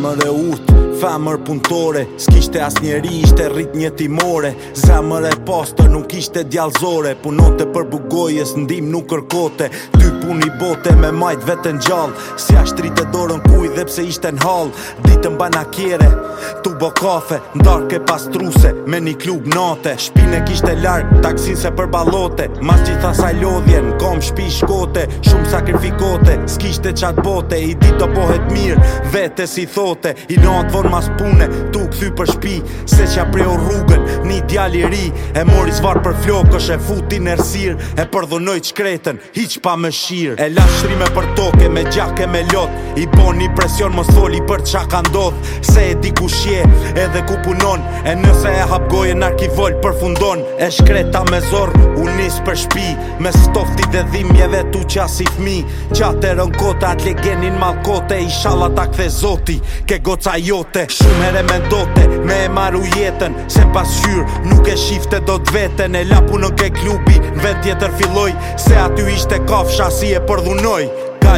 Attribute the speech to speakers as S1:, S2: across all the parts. S1: me gusta Femër punëtore S'kishte as njeri ishte rrit një timore Zemër e postër nuk ishte djallzore Punote për bugojes ndim nuk kërkote Ty puni bote me majt vetën gjall Si ashtrit e dorën kuj dhe pse ishte n'hall Ditën bana kjere, tu bo kafe Ndarke pas truse, me një klub nate Shpine kishte larkë, taksin se për balote Mas gjitha saj lodhjen, kom shpi shkote Shumë sakrifikote, s'kishte qatë bote I ditë do bohet mirë, vete si thote I natë mas pune Tu këthy për shpi Se që apreo rrugën Një djali ri E mori zvar për flokësh është e futi nërsir E përdhonoj që kretën Hiq pa më shirë E la shtrime për toke Me gjake me lot I bon një presion mos tholi për qa ka ndodh Se e di ku shje Edhe ku punon E nëse e hapgoj e nark Për fundon E shkreta me zor Unis për shpi Me stofti dhe dhimje Dhe tu qa si fmi Qa të rënkote Atle genin malkote Ishala ta kthe zoti Ke goca jote dote Shumë ere me ndote, Me e maru jetën Se pas shyr Nuk e shifte do të vetën E lapu në ke klubi Në vend tjetër filloj Se aty ishte kafsha si e përdhunoj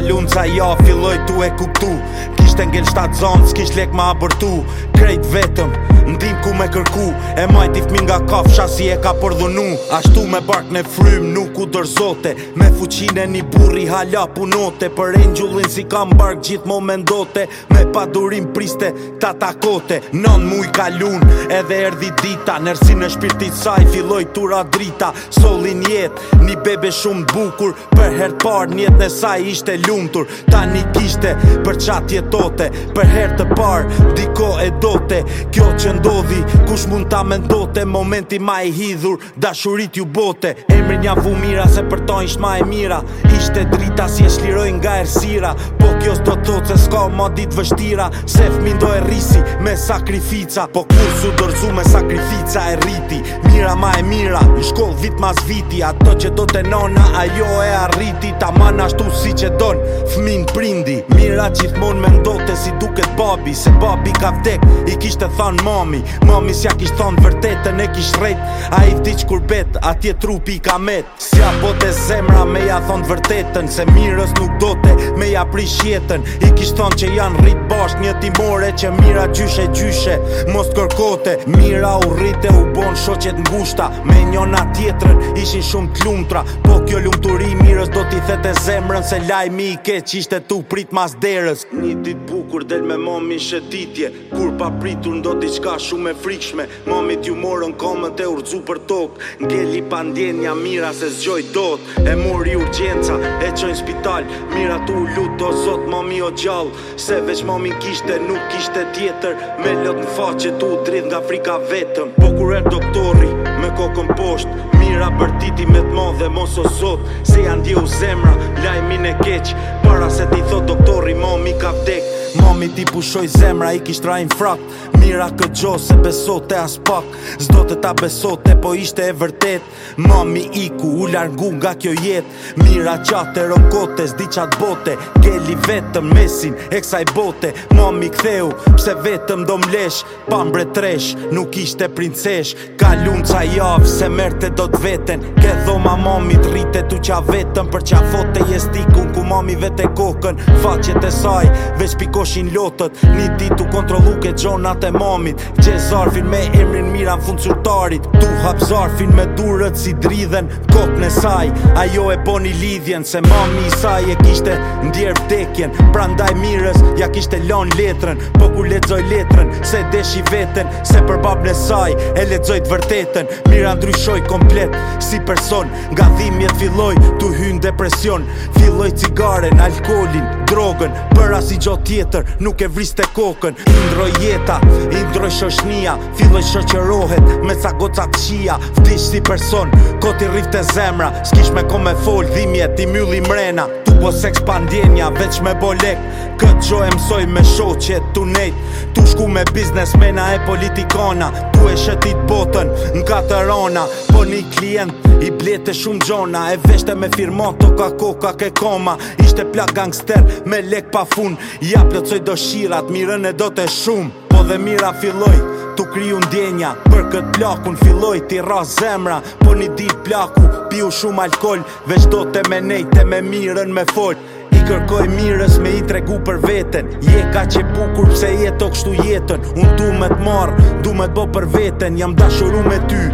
S1: lunë, ca ja filloj tu e kuptu Kishte ngell shtatë zonë S'kisht lek ma abërtu Krejt vetëm Ndi me kërku E majt i fmi nga kaf, shasi e ka përdhunu Ashtu me bark në frym, nuk u dërzote Me fuqine një burri hala punote Për engjullin si kam bark gjith momendote mendote Me padurim priste, ta takote Nën mu i kalun, edhe erdi dita Nërsi në shpirtit saj, filloj tura drita Solin jet, një bebe shumë bukur Për her par, njet në saj ishte luntur Ta një kishte, për qatjetote Për her të par, diko e dote Kjo që ndodhi Kush mund ta mendote momenti ma i hidhur Dashurit ju bote Emri nja vu mira se për ta ishtë ma e mira Ishte drita si e shliroj nga ersira Po kjo s'do të thotë se s'ka ma dit vështira Se fmi ndo e risi me sakrifica Po kur su dorzu me sakrifica e rriti Mira ma e mira, në shkoll vit mas viti Ato që do të nona, ajo e arriti Ta man ashtu si që don, fmin prindi Mira gjithmon me ndote si duket babi Se babi ka vdek, i kishte than mami Më mami s'ja kisht thonë vërtetën e kisht rejt A i t'i qkur A atje trupi i ka Si a bote po zemra me ja thonë vërtetën Se mirës nuk dote me ja prish jetën I kisht thonë që janë rrit bashkë një timore Që mira gjyshe gjyshe, mos kërkote Mira u rrite u bon shoqet gushta Me njona tjetërën ishin shumë t'lumtra Po kjo lumturi mirës do t'i thete zemrën Se lajmi i ke që ishte tu prit mas derës Një dit bukur del me mami shetitje Kur pa pritur ndo t'i qka shumë e frikshme Mami t'ju morën komën të urdzu për tokë Ngelli pandenja, mira se zgjoj dot E mori urgjenca, e qojnë spital Mira t'u lutë o zot, mami o gjallë Se veç mami kishte, nuk kishte tjetër Me lot në faqë që t'u nga frika vetëm Po kur e doktori, me kokën poshtë Mira për titi me t'ma dhe mos o zot Se janë dje u zemra, lajmin e keq Para se t'i thot doktori, mami ka vdekë Mami ti pushoj zemra i kisht rajnë frak Mira këtë gjo se besot e as pak Zdo të ta besot e po ishte e vërtet Mami i ku u largu nga kjo jet Mira qatë e rokote zdi qatë bote Geli vetëm mesin e kësaj bote Mami ktheu pse vetëm do mlesh Pambre tresh nuk ishte princesh Ka lunë ca javë se merte do të veten Ke dhoma mami të rite tu qa vetëm Për qa fote jes t'ikun ku mami vete kokën Facet e saj veç piko koshin lotët Një dit u kontrolu ke gjonat e mamit Gje zarfin me emrin mira në funcurtarit Tu hap zarfin me durët si dridhen Kok në saj, ajo e boni lidhjen Se mami i saj e kishte ndjerë vdekjen Pra ndaj mirës, ja kishte lon letrën Po ku ledzoj letrën, se deshi veten Se për bab në saj, e ledzoj të vërtetën Mira ndryshoj komplet, si person Nga dhimjet filloj, tu hynë depresion Filloj cigaren, alkoholin, drogën Për as i gjotjet tjetër nuk e vriste kokën Indroj jeta, indroj shoshnia Filoj shoqerohet me ca goca qia Vdish si person, koti rift e zemra S'kish me ko me fol, dhimjet i mylli mrena Tu po seks pandjenja, veç me bolek Këtë gjo e mësoj me shoqe të nejt Tu shku me biznesmena e politikana Tu e shëtit botën në katërona Po një klient i blete shumë gjona E veshte me firma të ka koka ke koma Ishte plak gangster me lek pa fun Ja plë plëcoj do shirat, mirën e do të shumë Po dhe mira filloj, tu kriju ndjenja Për këtë plakun filloj, ti ra zemra Po një dit plaku, piu shumë alkohol Vesh do të me nejte, me mirën me fort I kërkoj mirës me i tregu për veten Je ka që pukur pse jetë o kështu jetën Unë du me të marë, du me të bo për veten Jam dashuru me ty,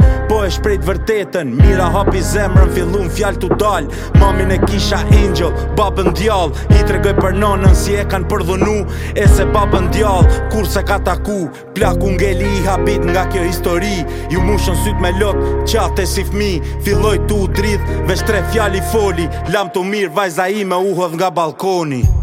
S1: e shprejt vërtetën Mira hapi zemrën, fillun fjallë t'u dalë Mamin e kisha angel, babën djallë I tregoj për nonën si e kanë përdhunu E se babën djallë, kur se ka taku Plak ngelli i habit nga kjo histori Ju mushën syt me lot, qate si fmi Filloj t'u dridh, veç tre fjalli foli Lam t'u mirë, vajza ime me hodh nga balkoni